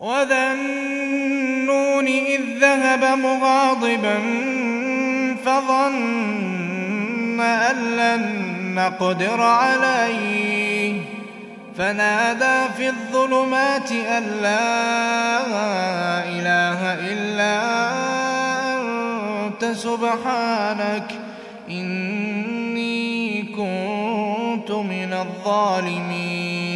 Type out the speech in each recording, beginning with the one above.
وذا النون إذ ذهب مغاضبا فظن أن لن نقدر عليه فنادى في الظلمات أن لا إله إلا أنت سبحانك إني كنت من الظالمين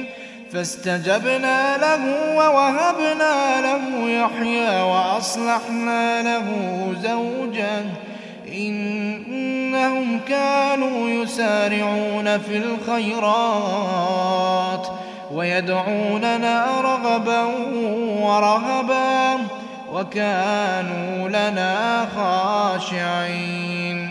فاستجبنا له ووهبنا له يحيى وأصلحنا له زوجا إنهم كانوا يسارعون في الخيرات ويدعوننا رغبا ورهبا وكانوا لنا خاشعين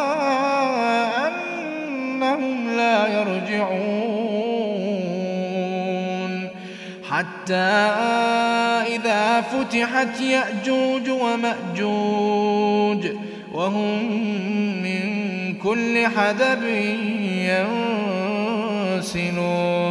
فهم لا يرجعون. حتى إذا فتحت يأجوج ومأجوج وهم من كل حدب ينسلون.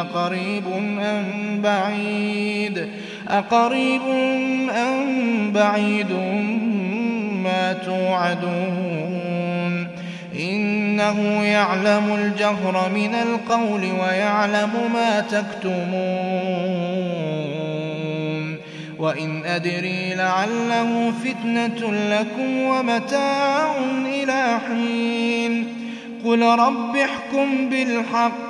أقريب أم بعيد؟ أقريب أم بعيد ما توعدون؟ إنه يعلم الجهر من القول ويعلم ما تكتمون. وإن أدري لعله فتنة لكم ومتاع إلى حين. قل رب احكم بالحق